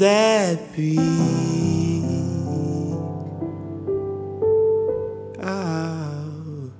that be? Oh.